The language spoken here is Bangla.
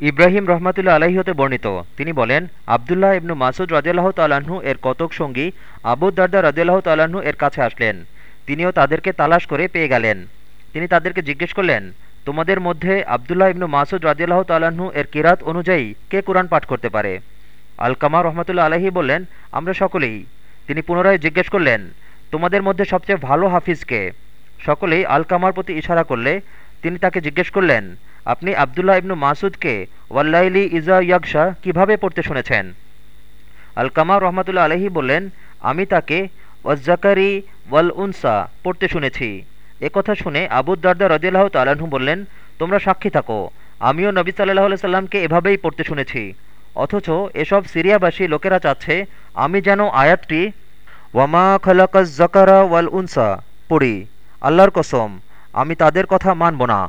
ইব্রাহিম রহমাতুল্লা আলাহি হতে বর্ণিত। তিনি বলেন, আবদুল্লাহ ইবনু মাসুদ রাজিয়াল্লাহ তাল্লাহ্ন এর কতক সঙ্গী আবু দারদা রাজিয়াল্লাহ তাল্লাহ্ন এর কাছে আসলেন। তিনিও তাদেরকে তালাশ করে পেয়ে গেলেন। তিনি তাদেরকে জিজ্ঞেস করলেন, তোমাদের মধ্যে আবদুল্লাহ ইবনু মাসুদ রাজিয়াল্লাহ তাল্লাহ্ন এর কিরাত অনুযায়ী কে কোরআন পাঠ করতে পারে? আলকামা রহমতুল্লা আলাহি বললেন, আমরা সকলেই। তিনি পুনরায় জিজ্ঞেস করলেন, তোমাদের মধ্যে সবচেয়ে ভালো হাফিজকে সকলেই আলকামার প্রতি ইশারা করলে তিনি তাকে জিজ্ঞেস করলেন আপনি আবদুল্লাহ ইবনু মাসুদকে, ওয়াল্লাইলি ইজা ইয়াকশা কীভাবে পড়তে শুনেছেন? আলকামা রহমতুল্লা আলহি বললেন, আমি তাকে ওয়াজ্জাকারি ওয়াল উনসা পড়তে শুনেছি। কথা শুনে আবুদ্দারদা রদিল্লাহ তালাহু বললেন, তোমরা সাক্ষী থাকো। আমিও নবী সাল্লাহ সাল্লামকে এভাবেই পড়তে শুনেছি। অথচ এসব সিরিয়াবাসী লোকেরা চাচ্ছে আমি যেন আয়াতটি, ওয়ামা জাকারা ওয়াল উনসা পড়ি। আল্লাহর কসম, আমি তাদের কথা মানব না।